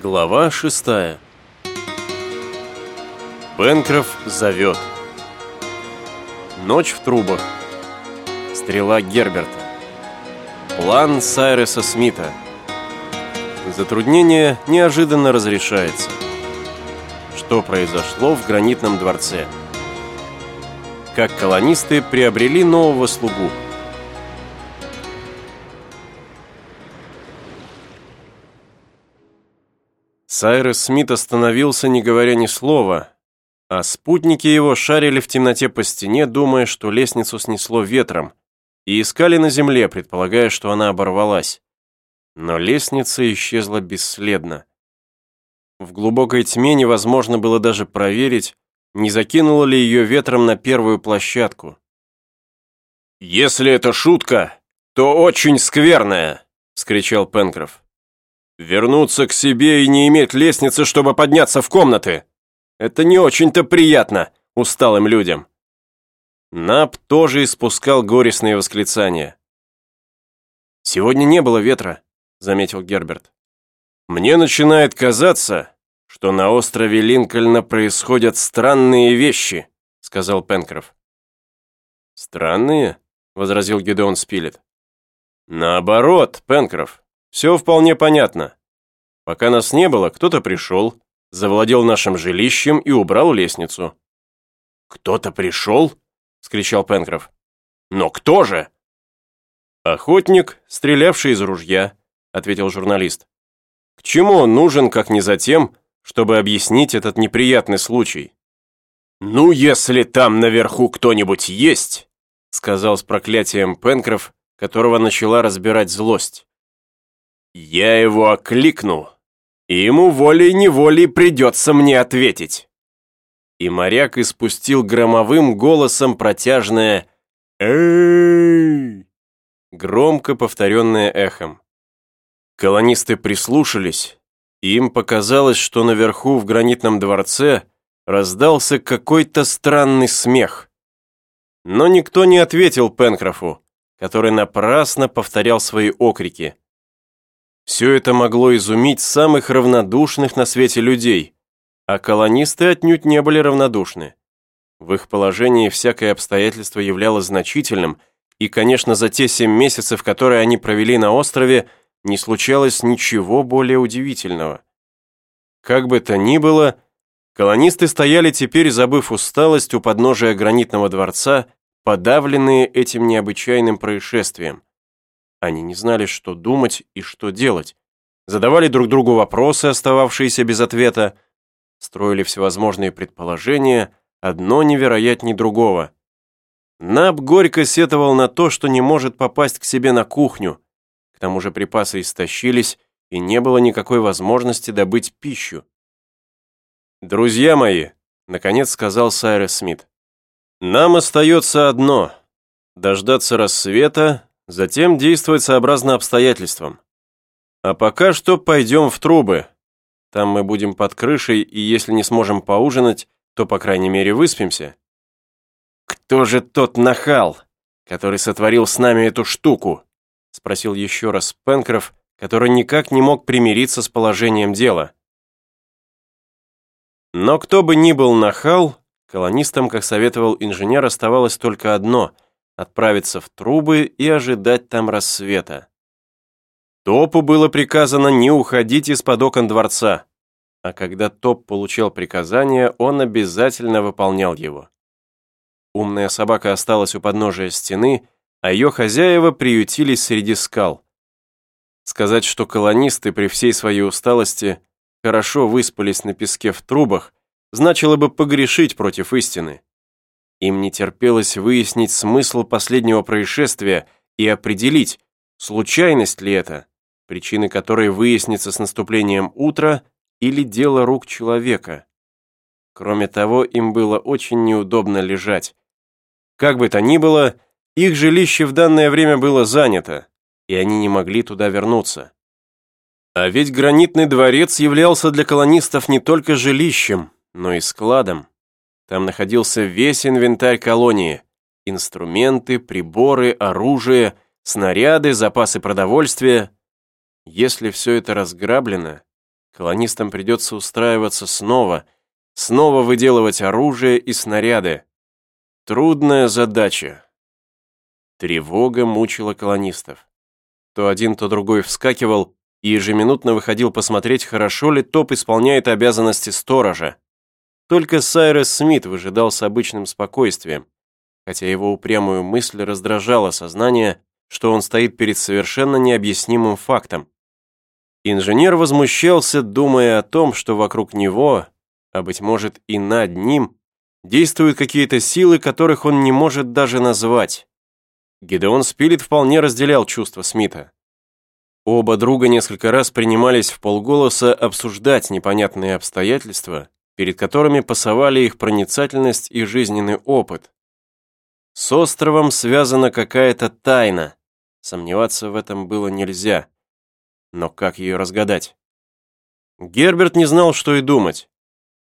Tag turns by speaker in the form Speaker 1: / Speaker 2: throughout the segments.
Speaker 1: Глава шестая. Пенкроф зовет. Ночь в трубах. Стрела Герберта. План Сайреса Смита. Затруднение неожиданно разрешается. Что произошло в гранитном дворце? Как колонисты приобрели нового слугу? Сайрес Смит остановился, не говоря ни слова, а спутники его шарили в темноте по стене, думая, что лестницу снесло ветром, и искали на земле, предполагая, что она оборвалась. Но лестница исчезла бесследно. В глубокой тьме невозможно было даже проверить, не закинуло ли ее ветром на первую площадку. «Если это шутка, то очень скверная!» — скричал Пенкроф. Вернуться к себе и не иметь лестницы, чтобы подняться в комнаты. Это не очень-то приятно усталым людям. Нап тоже испускал горестные восклицания. «Сегодня не было ветра», — заметил Герберт. «Мне начинает казаться, что на острове Линкольна происходят странные вещи», — сказал Пенкроф. «Странные?» — возразил Гедеон Спилет. «Наоборот, Пенкроф, все вполне понятно. Пока нас не было, кто-то пришел, завладел нашим жилищем и убрал лестницу. «Кто-то пришел?» — скричал Пенкроф. «Но кто же?» «Охотник, стрелявший из ружья», — ответил журналист. «К чему он нужен, как не за тем, чтобы объяснить этот неприятный случай?» «Ну, если там наверху кто-нибудь есть», — сказал с проклятием Пенкроф, которого начала разбирать злость. «Я его окликну, и ему волей-неволей придется мне ответить». И моряк испустил громовым голосом протяжное «Эй!», громко повторенное эхом. Колонисты прислушались, и им показалось, что наверху в гранитном дворце раздался какой-то странный смех. Но никто не ответил Пенкрофу, который напрасно повторял свои окрики. Все это могло изумить самых равнодушных на свете людей, а колонисты отнюдь не были равнодушны. В их положении всякое обстоятельство являлось значительным, и, конечно, за те семь месяцев, которые они провели на острове, не случалось ничего более удивительного. Как бы то ни было, колонисты стояли теперь, забыв усталость у подножия гранитного дворца, подавленные этим необычайным происшествием. Они не знали, что думать и что делать. Задавали друг другу вопросы, остававшиеся без ответа, строили всевозможные предположения, одно невероятней другого. Наб горько сетовал на то, что не может попасть к себе на кухню. К тому же припасы истощились, и не было никакой возможности добыть пищу. «Друзья мои», — наконец сказал Сайрес Смит, «нам остается одно — дождаться рассвета Затем действовать сообразно обстоятельствам. А пока что пойдем в трубы. Там мы будем под крышей, и если не сможем поужинать, то, по крайней мере, выспимся. «Кто же тот нахал, который сотворил с нами эту штуку?» спросил еще раз Пенкроф, который никак не мог примириться с положением дела. Но кто бы ни был нахал, колонистам, как советовал инженер, оставалось только одно — отправиться в трубы и ожидать там рассвета. Топу было приказано не уходить из-под окон дворца, а когда Топ получил приказание, он обязательно выполнял его. Умная собака осталась у подножия стены, а ее хозяева приютились среди скал. Сказать, что колонисты при всей своей усталости хорошо выспались на песке в трубах, значило бы погрешить против истины. Им не терпелось выяснить смысл последнего происшествия и определить, случайность ли это, причины которой выяснится с наступлением утра или дело рук человека. Кроме того, им было очень неудобно лежать. Как бы то ни было, их жилище в данное время было занято, и они не могли туда вернуться. А ведь гранитный дворец являлся для колонистов не только жилищем, но и складом. Там находился весь инвентарь колонии. Инструменты, приборы, оружие, снаряды, запасы продовольствия. Если все это разграблено, Колонистам придется устраиваться снова, снова выделывать оружие и снаряды. Трудная задача. Тревога мучила колонистов. То один, то другой вскакивал и ежеминутно выходил посмотреть, хорошо ли топ исполняет обязанности сторожа. Только Сайрес Смит выжидал с обычным спокойствием, хотя его упрямую мысль раздражала сознание, что он стоит перед совершенно необъяснимым фактом. Инженер возмущался, думая о том, что вокруг него, а быть может и над ним, действуют какие-то силы, которых он не может даже назвать. Гидеон Спилет вполне разделял чувства Смита. Оба друга несколько раз принимались в полголоса обсуждать непонятные обстоятельства, перед которыми пасовали их проницательность и жизненный опыт. С островом связана какая-то тайна. Сомневаться в этом было нельзя. Но как ее разгадать? Герберт не знал, что и думать.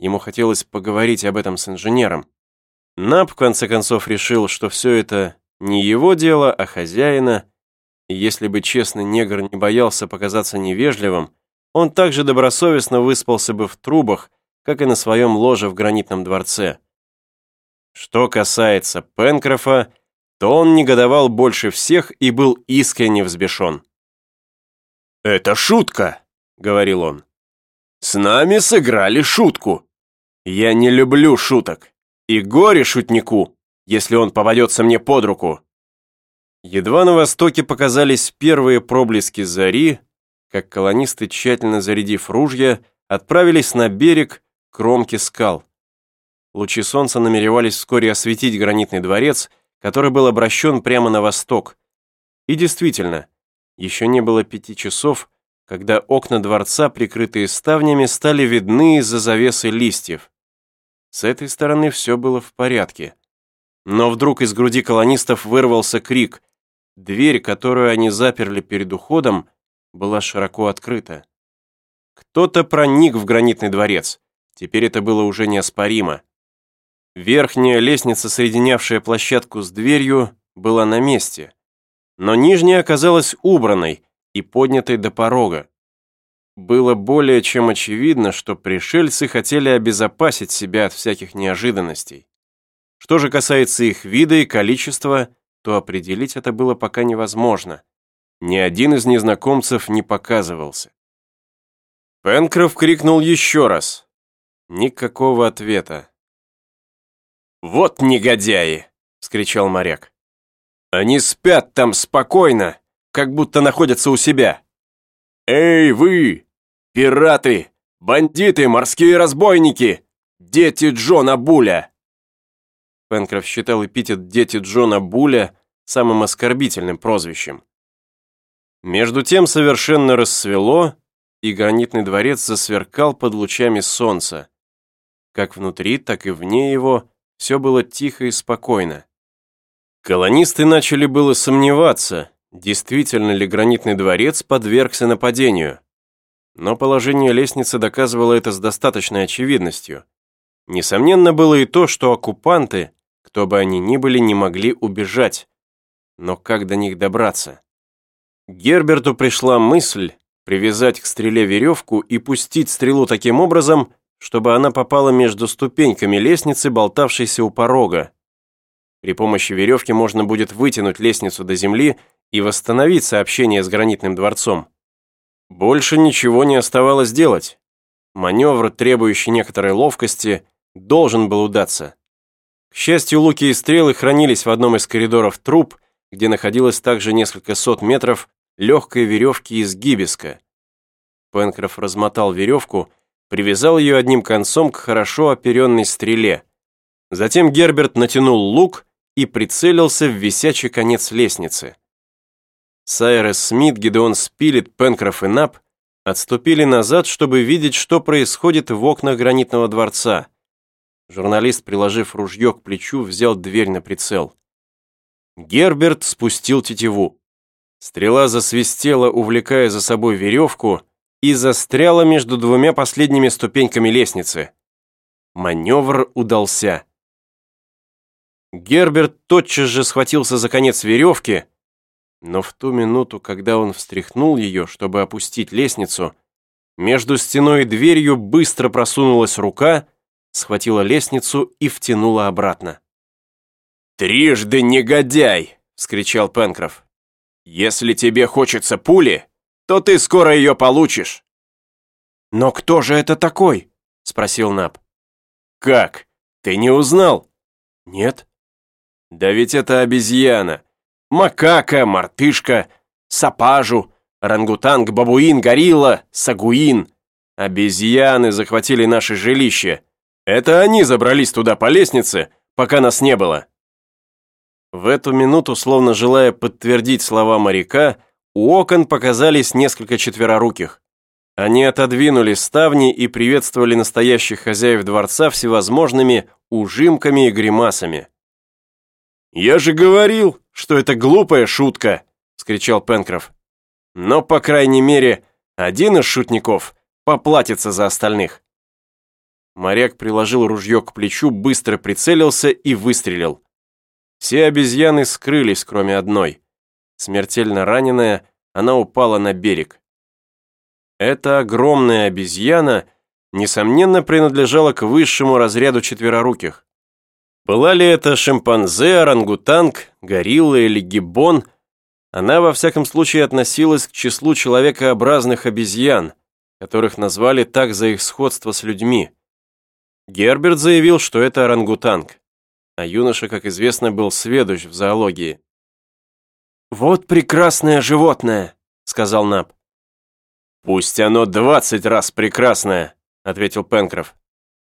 Speaker 1: Ему хотелось поговорить об этом с инженером. Нап, в конце концов, решил, что все это не его дело, а хозяина, и если бы честный негр не боялся показаться невежливым, он также добросовестно выспался бы в трубах, как и на своем ложе в гранитном дворце. Что касается Пенкрофа, то он негодовал больше всех и был искренне взбешен. «Это шутка», — говорил он. «С нами сыграли шутку. Я не люблю шуток. И горе шутнику, если он попадется мне под руку». Едва на востоке показались первые проблески зари, как колонисты, тщательно зарядив ружья, отправились на берег кромки скал. Лучи солнца намеревались вскоре осветить гранитный дворец, который был обращен прямо на восток. И действительно, еще не было пяти часов, когда окна дворца, прикрытые ставнями, стали видны из-за завесы листьев. С этой стороны все было в порядке. Но вдруг из груди колонистов вырвался крик. Дверь, которую они заперли перед уходом, была широко открыта. Кто-то проник в гранитный дворец. Теперь это было уже неоспоримо. Верхняя лестница, соединявшая площадку с дверью, была на месте, но нижняя оказалась убранной и поднятой до порога. Было более чем очевидно, что пришельцы хотели обезопасить себя от всяких неожиданностей. Что же касается их вида и количества, то определить это было пока невозможно. Ни один из незнакомцев не показывался. Пенкроф крикнул еще раз. Никакого ответа. «Вот негодяи!» — вскричал моряк. «Они спят там спокойно, как будто находятся у себя. Эй, вы! Пираты! Бандиты! Морские разбойники! Дети Джона Буля!» Пенкроф считал эпитет «Дети Джона Буля» самым оскорбительным прозвищем. Между тем совершенно рассвело, и гранитный дворец засверкал под лучами солнца. Как внутри, так и вне его все было тихо и спокойно. Колонисты начали было сомневаться, действительно ли гранитный дворец подвергся нападению. Но положение лестницы доказывало это с достаточной очевидностью. Несомненно было и то, что оккупанты, кто бы они ни были, не могли убежать. Но как до них добраться? Герберту пришла мысль привязать к стреле веревку и пустить стрелу таким образом, чтобы она попала между ступеньками лестницы, болтавшейся у порога. При помощи веревки можно будет вытянуть лестницу до земли и восстановить сообщение с гранитным дворцом. Больше ничего не оставалось делать. Маневр, требующий некоторой ловкости, должен был удаться. К счастью, луки и стрелы хранились в одном из коридоров труб, где находилось также несколько сот метров легкой веревки из гибиска. Пенкроф размотал веревку привязал ее одним концом к хорошо оперенной стреле. Затем Герберт натянул лук и прицелился в висячий конец лестницы. Сайрес Смит, Гидеон Спилет, Пенкроф и Нап отступили назад, чтобы видеть, что происходит в окнах гранитного дворца. Журналист, приложив ружье к плечу, взял дверь на прицел. Герберт спустил тетиву. Стрела засвистела, увлекая за собой веревку, и застряла между двумя последними ступеньками лестницы. Маневр удался. Герберт тотчас же схватился за конец веревки, но в ту минуту, когда он встряхнул ее, чтобы опустить лестницу, между стеной и дверью быстро просунулась рука, схватила лестницу и втянула обратно. «Трижды негодяй!» — вскричал Пенкроф. «Если тебе хочется пули, то ты скоро ее получишь!» «Но кто же это такой?» — спросил Наб. «Как? Ты не узнал?» «Нет». «Да ведь это обезьяна. Макака, мартышка, сапажу, рангутанг, бабуин, горилла, сагуин. Обезьяны захватили наше жилище. Это они забрались туда по лестнице, пока нас не было». В эту минуту, словно желая подтвердить слова моряка, у окон показались несколько четвероруких. Они отодвинули ставни и приветствовали настоящих хозяев дворца всевозможными ужимками и гримасами. «Я же говорил, что это глупая шутка!» — скричал Пенкроф. «Но, по крайней мере, один из шутников поплатится за остальных». Моряк приложил ружье к плечу, быстро прицелился и выстрелил. Все обезьяны скрылись, кроме одной. Смертельно раненая, она упала на берег. Эта огромная обезьяна, несомненно, принадлежала к высшему разряду четвероруких. Была ли это шимпанзе, орангутанг, горилла или гиббон, она во всяком случае относилась к числу человекообразных обезьян, которых назвали так за их сходство с людьми. Герберт заявил, что это орангутанг а юноша, как известно, был сведущ в зоологии. «Вот прекрасное животное», — сказал Наб. «Пусть оно двадцать раз прекрасное», — ответил Пенкроф.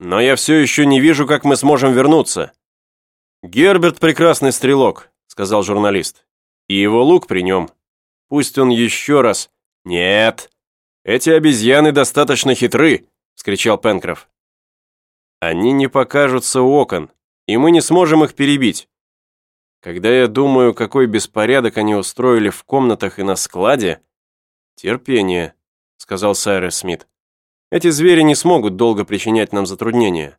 Speaker 1: «Но я все еще не вижу, как мы сможем вернуться». «Герберт прекрасный стрелок», — сказал журналист. «И его лук при нем. Пусть он еще раз...» «Нет, эти обезьяны достаточно хитры», — вскричал Пенкроф. «Они не покажутся у окон, и мы не сможем их перебить. Когда я думаю, какой беспорядок они устроили в комнатах и на складе... Терпение, сказал Сайрес Смит. Эти звери не смогут долго причинять нам затруднения.